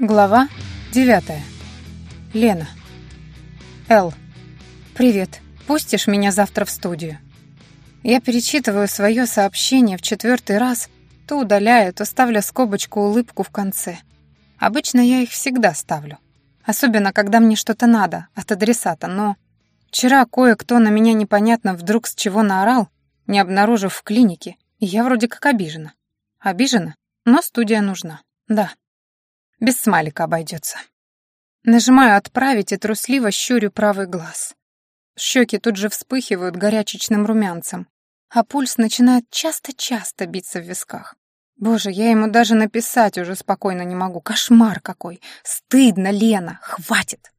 Глава девятая. Лена. Эл. Привет. Пустишь меня завтра в студию? Я перечитываю свое сообщение в четвертый раз, то удаляю, то ставлю скобочку улыбку в конце. Обычно я их всегда ставлю. Особенно, когда мне что-то надо от адресата, но... Вчера кое-кто на меня непонятно вдруг с чего наорал, не обнаружив в клинике, и я вроде как обижена. Обижена, но студия нужна. Да. Без смайлика обойдется. Нажимаю «Отправить» и трусливо щурю правый глаз. Щеки тут же вспыхивают горячечным румянцем, а пульс начинает часто-часто биться в висках. Боже, я ему даже написать уже спокойно не могу. Кошмар какой! Стыдно, Лена! Хватит!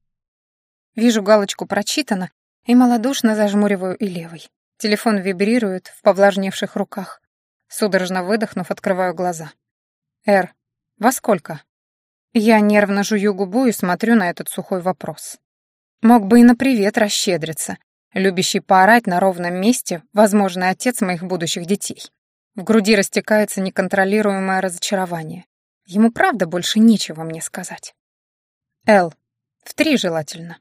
Вижу галочку «Прочитано» и малодушно зажмуриваю и левой. Телефон вибрирует в повлажневших руках. Судорожно выдохнув, открываю глаза. «Эр, во сколько?» Я нервно жую губу и смотрю на этот сухой вопрос. Мог бы и на привет расщедриться, любящий поорать на ровном месте, возможный отец моих будущих детей. В груди растекается неконтролируемое разочарование. Ему правда больше нечего мне сказать. Л. В три желательно.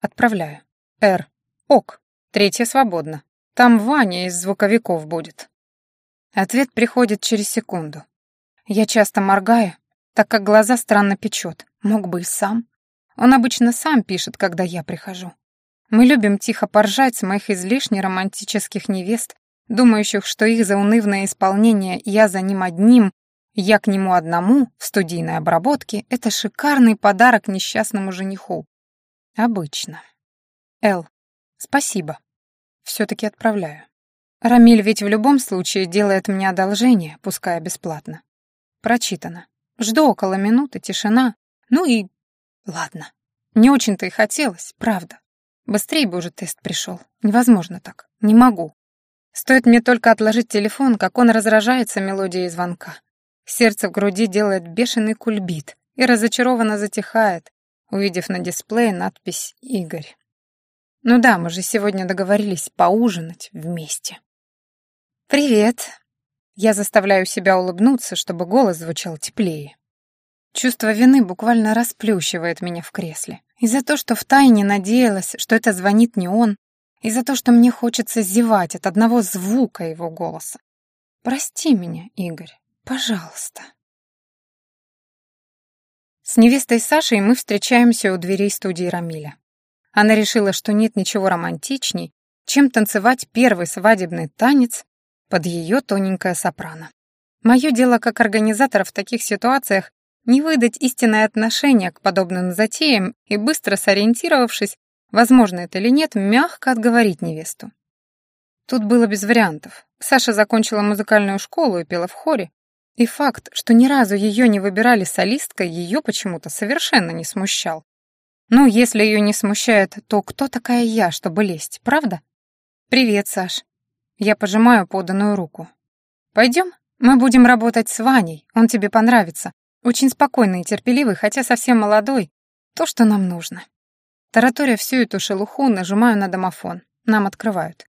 Отправляю. Р. Ок. Третье свободно. Там Ваня из звуковиков будет. Ответ приходит через секунду. Я часто моргаю, так как глаза странно печет. Мог бы и сам. Он обычно сам пишет, когда я прихожу. Мы любим тихо поржать с моих излишне романтических невест, думающих, что их заунывное исполнение «я за ним одним», «я к нему одному» в студийной обработке — это шикарный подарок несчастному жениху. Обычно. Эл, спасибо. Все-таки отправляю. Рамиль ведь в любом случае делает мне одолжение, пускай бесплатно. Прочитано. Жду около минуты, тишина. Ну и... Ладно. Не очень-то и хотелось, правда. Быстрее бы уже тест пришел. Невозможно так. Не могу. Стоит мне только отложить телефон, как он разражается мелодией звонка. Сердце в груди делает бешеный кульбит и разочарованно затихает, увидев на дисплее надпись «Игорь». Ну да, мы же сегодня договорились поужинать вместе. «Привет», я заставляю себя улыбнуться, чтобы голос звучал теплее. Чувство вины буквально расплющивает меня в кресле. И за то, что втайне надеялась, что это звонит не он, и за то, что мне хочется зевать от одного звука его голоса. Прости меня, Игорь, пожалуйста. С невестой Сашей мы встречаемся у дверей студии Рамиля. Она решила, что нет ничего романтичней, чем танцевать первый свадебный танец под ее тоненькое сопрано. Мое дело как организатора в таких ситуациях не выдать истинное отношение к подобным затеям и, быстро сориентировавшись, возможно это или нет, мягко отговорить невесту. Тут было без вариантов. Саша закончила музыкальную школу и пела в хоре, и факт, что ни разу ее не выбирали солисткой, ее почему-то совершенно не смущал. Ну, если ее не смущает, то кто такая я, чтобы лезть, правда? «Привет, Саш», я пожимаю поданную руку. «Пойдем? Мы будем работать с Ваней, он тебе понравится. Очень спокойный и терпеливый, хотя совсем молодой. То, что нам нужно». Тараторя всю эту шелуху, нажимаю на домофон. Нам открывают.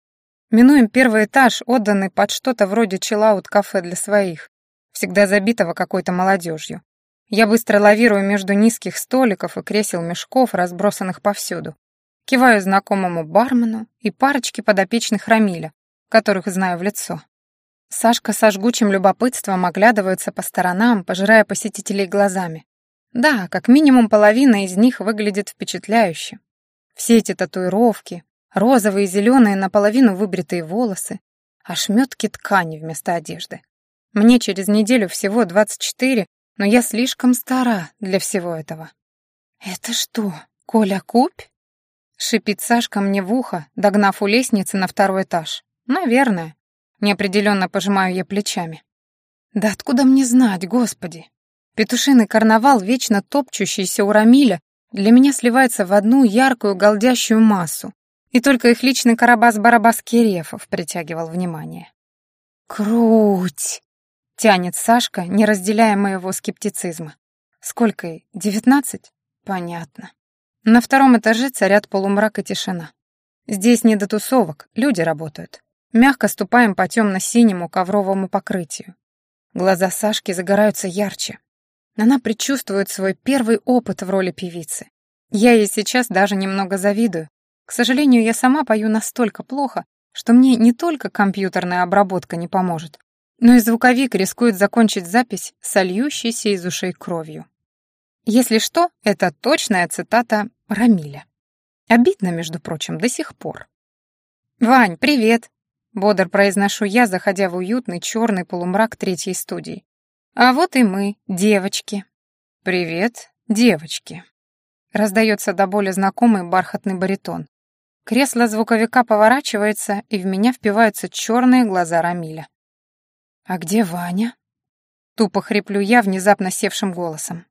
Минуем первый этаж, отданный под что-то вроде чиллаут-кафе для своих, всегда забитого какой-то молодежью. Я быстро лавирую между низких столиков и кресел-мешков, разбросанных повсюду. Киваю знакомому бармену и парочке подопечных Рамиля, которых знаю в лицо. Сашка со жгучим любопытством оглядывается по сторонам, пожирая посетителей глазами. Да, как минимум половина из них выглядит впечатляюще. Все эти татуировки, розовые и зеленые наполовину выбритые волосы, ошметки ткани вместо одежды. Мне через неделю всего 24, но я слишком стара для всего этого. «Это что, Коля Купь?» — шипит Сашка мне в ухо, догнав у лестницы на второй этаж. «Наверное». Неопределенно пожимаю я плечами. «Да откуда мне знать, господи?» Петушиный карнавал, вечно топчущийся у Рамиля, для меня сливается в одну яркую голдящую массу, и только их личный Карабас-Барабас Кирефов притягивал внимание. «Круть!» — тянет Сашка, не разделяя моего скептицизма. «Сколько ей? Девятнадцать? Понятно». На втором этаже царят полумрак и тишина. Здесь не до тусовок, люди работают. Мягко ступаем по темно-синему ковровому покрытию. Глаза Сашки загораются ярче. Она предчувствует свой первый опыт в роли певицы. Я ей сейчас даже немного завидую. К сожалению, я сама пою настолько плохо, что мне не только компьютерная обработка не поможет, но и звуковик рискует закончить запись сольющейся из ушей кровью. Если что, это точная цитата Рамиля. Обидно, между прочим, до сих пор. «Вань, привет!» — бодр произношу я, заходя в уютный черный полумрак третьей студии. «А вот и мы, девочки». «Привет, девочки!» Раздается до боли знакомый бархатный баритон. Кресло звуковика поворачивается, и в меня впиваются черные глаза Рамиля. «А где Ваня?» Тупо хриплю я внезапно севшим голосом.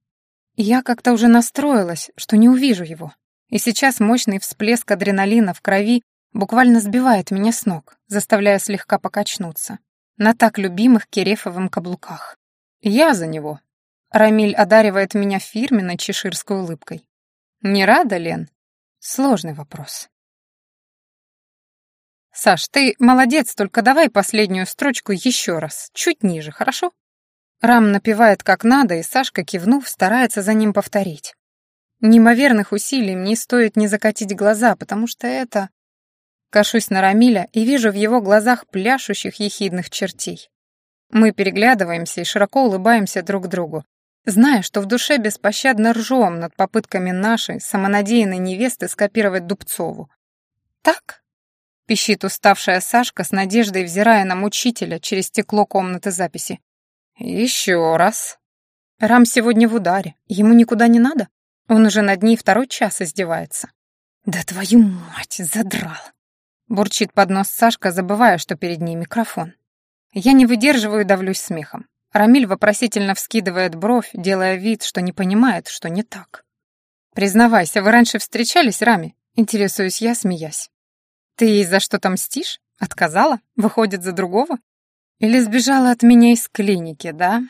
Я как-то уже настроилась, что не увижу его. И сейчас мощный всплеск адреналина в крови буквально сбивает меня с ног, заставляя слегка покачнуться. На так любимых Керефовым каблуках. Я за него. Рамиль одаривает меня фирменной чеширской улыбкой. Не рада, Лен? Сложный вопрос. Саш, ты молодец, только давай последнюю строчку еще раз, чуть ниже, хорошо? Рам напевает как надо, и Сашка, кивнув, старается за ним повторить. Неимоверных усилий мне стоит не закатить глаза, потому что это... Кашусь на Рамиля и вижу в его глазах пляшущих ехидных чертей. Мы переглядываемся и широко улыбаемся друг другу, зная, что в душе беспощадно ржем над попытками нашей самонадеянной невесты скопировать Дубцову. «Так?» — пищит уставшая Сашка с надеждой, взирая на мучителя через стекло комнаты записи. «Еще раз». Рам сегодня в ударе. Ему никуда не надо? Он уже над ней второй час издевается. «Да твою мать, задрал!» Бурчит под нос Сашка, забывая, что перед ней микрофон. Я не выдерживаю и давлюсь смехом. Рамиль вопросительно вскидывает бровь, делая вид, что не понимает, что не так. «Признавайся, вы раньше встречались, Рами?» Интересуюсь я, смеясь. «Ты ей за что-то мстишь? Отказала? Выходит, за другого? Или сбежала от меня из клиники, да?»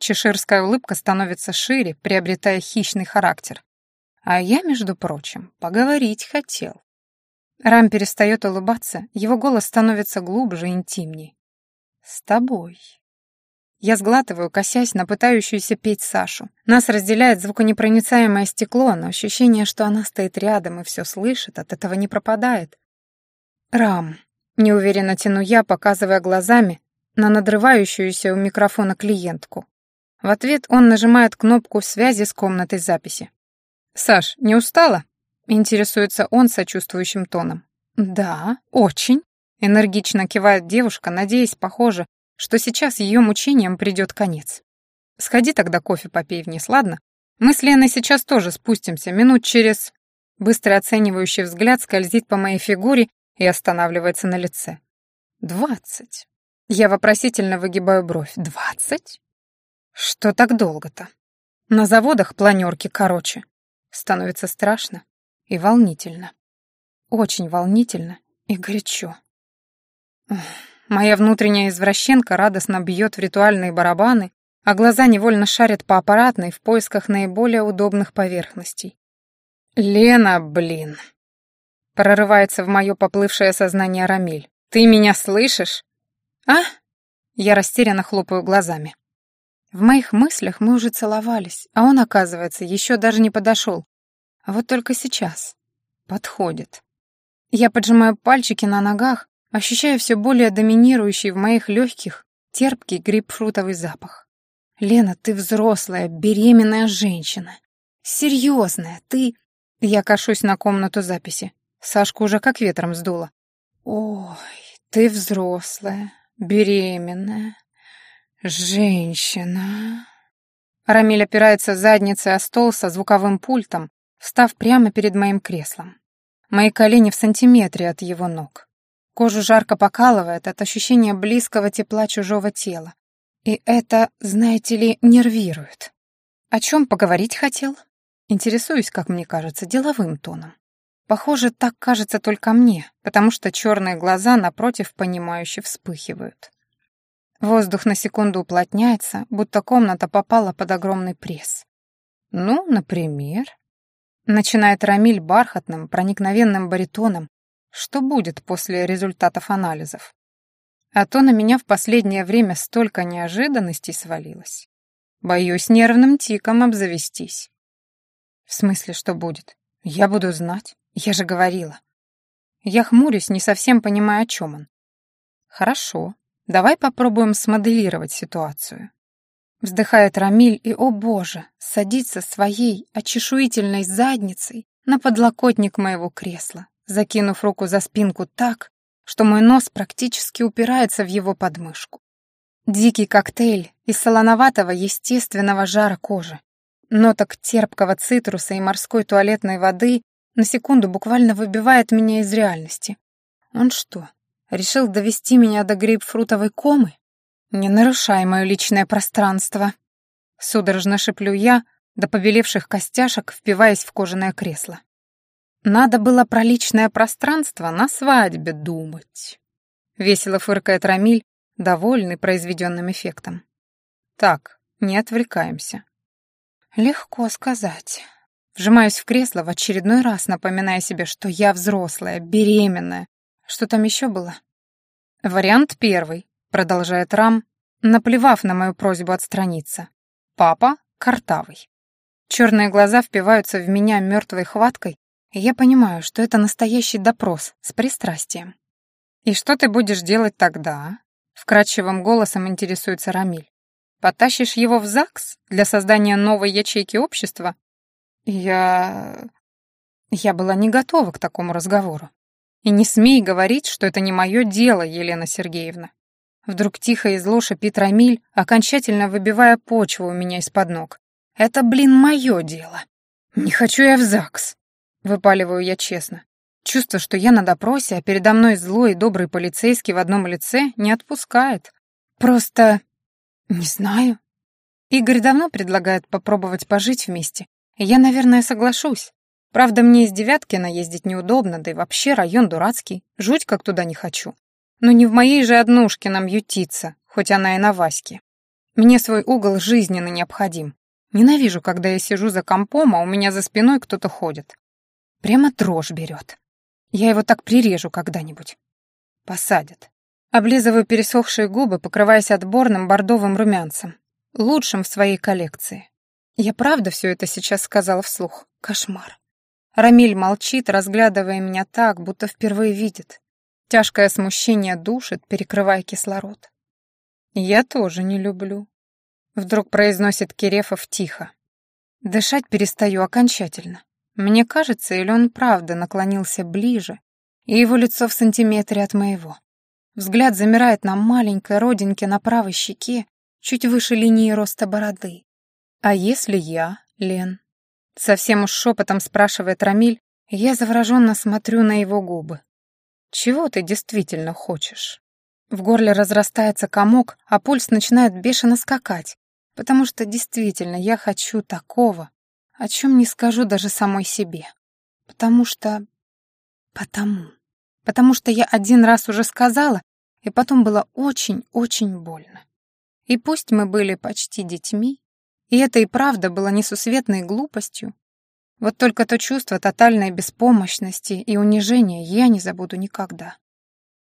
Чеширская улыбка становится шире, приобретая хищный характер. А я, между прочим, поговорить хотел. Рам перестает улыбаться, его голос становится глубже и интимней. «С тобой». Я сглатываю, косясь на пытающуюся петь Сашу. Нас разделяет звуконепроницаемое стекло, но ощущение, что она стоит рядом и все слышит, от этого не пропадает. «Рам», — неуверенно тяну я, показывая глазами на надрывающуюся у микрофона клиентку. В ответ он нажимает кнопку связи с комнатой записи. «Саш, не устала?» — интересуется он сочувствующим тоном. «Да, очень», — энергично кивает девушка, надеясь, похоже, что сейчас ее мучениям придет конец. «Сходи тогда кофе попей вниз, ладно? Мы с Леной сейчас тоже спустимся, минут через...» Быстрый оценивающий взгляд скользит по моей фигуре и останавливается на лице. «Двадцать». Я вопросительно выгибаю бровь. «Двадцать?» Что так долго-то? На заводах планерки короче. Становится страшно и волнительно. Очень волнительно и горячо. Моя внутренняя извращенка радостно бьет в ритуальные барабаны, а глаза невольно шарят по аппаратной в поисках наиболее удобных поверхностей. «Лена, блин!» Прорывается в мое поплывшее сознание Рамиль. «Ты меня слышишь?» «А?» Я растерянно хлопаю глазами. В моих мыслях мы уже целовались, а он, оказывается, еще даже не подошел. А вот только сейчас. Подходит. Я поджимаю пальчики на ногах, ощущая все более доминирующий в моих легких терпкий грейпфрутовый запах. «Лена, ты взрослая, беременная женщина. Серьезная, ты...» Я кашусь на комнату записи. Сашку уже как ветром сдуло. «Ой, ты взрослая, беременная, «Женщина...» Рамиль опирается задницей о стол со звуковым пультом, встав прямо перед моим креслом. Мои колени в сантиметре от его ног. Кожу жарко покалывает от ощущения близкого тепла чужого тела. И это, знаете ли, нервирует. О чем поговорить хотел? Интересуюсь, как мне кажется, деловым тоном. Похоже, так кажется только мне, потому что черные глаза напротив понимающе вспыхивают. Воздух на секунду уплотняется, будто комната попала под огромный пресс. «Ну, например...» Начинает Рамиль бархатным, проникновенным баритоном. Что будет после результатов анализов? А то на меня в последнее время столько неожиданностей свалилось. Боюсь нервным тиком обзавестись. В смысле, что будет? Я буду знать. Я же говорила. Я хмурюсь, не совсем понимая, о чем он. Хорошо, давай попробуем смоделировать ситуацию. Вздыхает Рамиль и, о боже, садится своей очешуительной задницей на подлокотник моего кресла, закинув руку за спинку так, что мой нос практически упирается в его подмышку. Дикий коктейль из солоноватого естественного жара кожи, ноток терпкого цитруса и морской туалетной воды на секунду буквально выбивает меня из реальности. Он что, решил довести меня до грейпфрутовой комы? Не нарушай мое личное пространство. Судорожно шеплю я, до побелевших костяшек, впиваясь в кожаное кресло. Надо было про личное пространство на свадьбе думать. Весело фыркает Рамиль, довольный произведенным эффектом. Так, не отвлекаемся. Легко сказать. Вжимаюсь в кресло в очередной раз, напоминая себе, что я взрослая, беременная. Что там еще было? Вариант первый, продолжает Рам, наплевав на мою просьбу отстраниться. Папа картавый. Черные глаза впиваются в меня мертвой хваткой, и я понимаю, что это настоящий допрос с пристрастием. «И что ты будешь делать тогда?» Вкрадчивым голосом интересуется Рамиль. «Потащишь его в ЗАГС для создания новой ячейки общества?» Я... Я была не готова к такому разговору. И не смей говорить, что это не мое дело, Елена Сергеевна. Вдруг тихо и зло шипит Рамиль, окончательно выбивая почву у меня из-под ног. Это, блин, мое дело. Не хочу я в ЗАГС. Выпаливаю я честно. Чувство, что я на допросе, а передо мной злой и добрый полицейский в одном лице, не отпускает. Просто... не знаю. Игорь давно предлагает попробовать пожить вместе. Я, наверное, соглашусь. Правда, мне из Девяткина ездить неудобно, да и вообще район дурацкий. Жуть как туда не хочу. Но не в моей же однушке нам ютиться, хоть она и на Ваське. Мне свой угол жизненно необходим. Ненавижу, когда я сижу за компом, а у меня за спиной кто-то ходит. Прямо дрожь берет. Я его так прирежу когда-нибудь. Посадят. Облизываю пересохшие губы, покрываясь отборным бордовым румянцем, лучшим в своей коллекции. Я правда все это сейчас сказала вслух. Кошмар. Рамиль молчит, разглядывая меня так, будто впервые видит. Тяжкое смущение душит, перекрывая кислород. «Я тоже не люблю», — вдруг произносит Кирефов тихо. Дышать перестаю окончательно. Мне кажется, или он правда наклонился ближе, и его лицо в сантиметре от моего. Взгляд замирает на маленькой родинке на правой щеке, чуть выше линии роста бороды. «А если я, Лен?» Совсем уж шепотом спрашивает Рамиль, я завороженно смотрю на его губы. «Чего ты действительно хочешь?» В горле разрастается комок, а пульс начинает бешено скакать, потому что действительно я хочу такого, о чем не скажу даже самой себе. Потому что... Потому. Потому что я один раз уже сказала, и потом было очень-очень больно. И пусть мы были почти детьми, и это и правда было несусветной глупостью, вот только то чувство тотальной беспомощности и унижения я не забуду никогда.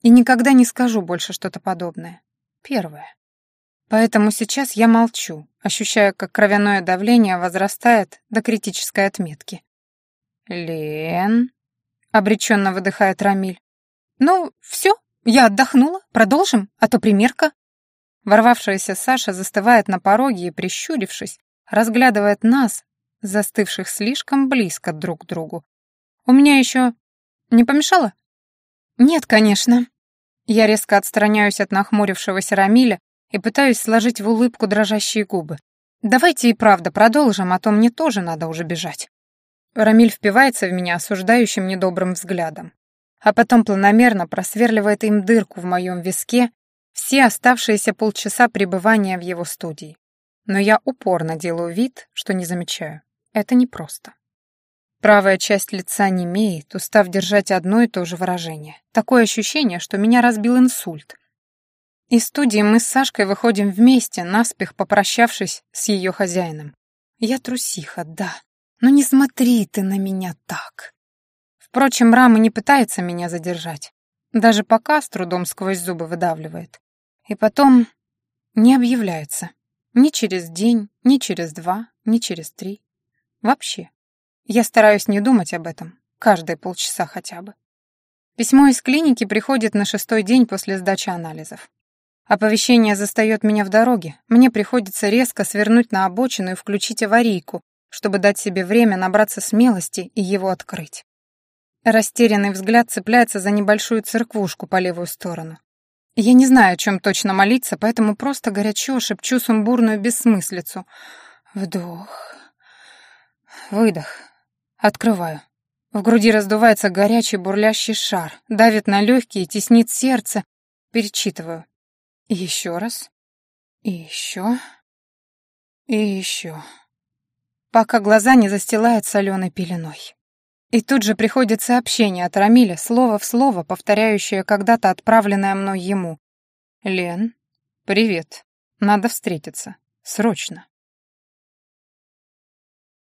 И никогда не скажу больше что-то подобное. Первое. Поэтому сейчас я молчу, ощущая, как кровяное давление возрастает до критической отметки. «Лен...» — обреченно выдыхает Рамиль. «Ну, все, я отдохнула, продолжим, а то примерка». Ворвавшаяся Саша застывает на пороге и, прищурившись, разглядывает нас, застывших слишком близко друг к другу. «У меня еще... не помешало?» «Нет, конечно». Я резко отстраняюсь от нахмурившегося Рамиля и пытаюсь сложить в улыбку дрожащие губы. «Давайте и правда продолжим, а то мне тоже надо уже бежать». Рамиль впивается в меня осуждающим недобрым взглядом, а потом планомерно просверливает им дырку в моем виске все оставшиеся полчаса пребывания в его студии. Но я упорно делаю вид, что не замечаю. Это непросто. Правая часть лица немеет, устав держать одно и то же выражение. Такое ощущение, что меня разбил инсульт, из студии мы с Сашкой выходим вместе, наспех попрощавшись с ее хозяином. Я трусиха, да, но не смотри ты на меня так. Впрочем, Рама не пытается меня задержать. Даже пока с трудом сквозь зубы выдавливает. И потом не объявляется. Ни через день, ни через два, ни через три. Вообще. Я стараюсь не думать об этом. Каждые полчаса хотя бы. Письмо из клиники приходит на шестой день после сдачи анализов. Оповещение застает меня в дороге. Мне приходится резко свернуть на обочину и включить аварийку, чтобы дать себе время набраться смелости и его открыть. Растерянный взгляд цепляется за небольшую церквушку по левую сторону. Я не знаю, о чем точно молиться, поэтому просто горячо шепчу сумбурную бессмыслицу. Вдох. Выдох. Открываю. В груди раздувается горячий бурлящий шар, давит на легкие, теснит сердце. Перечитываю. еще раз. И еще. И еще. Пока глаза не застилают соленой пеленой. И тут же приходит сообщение от Рамиля, слово в слово, повторяющее когда-то отправленное мной ему. «Лен, привет. Надо встретиться. Срочно».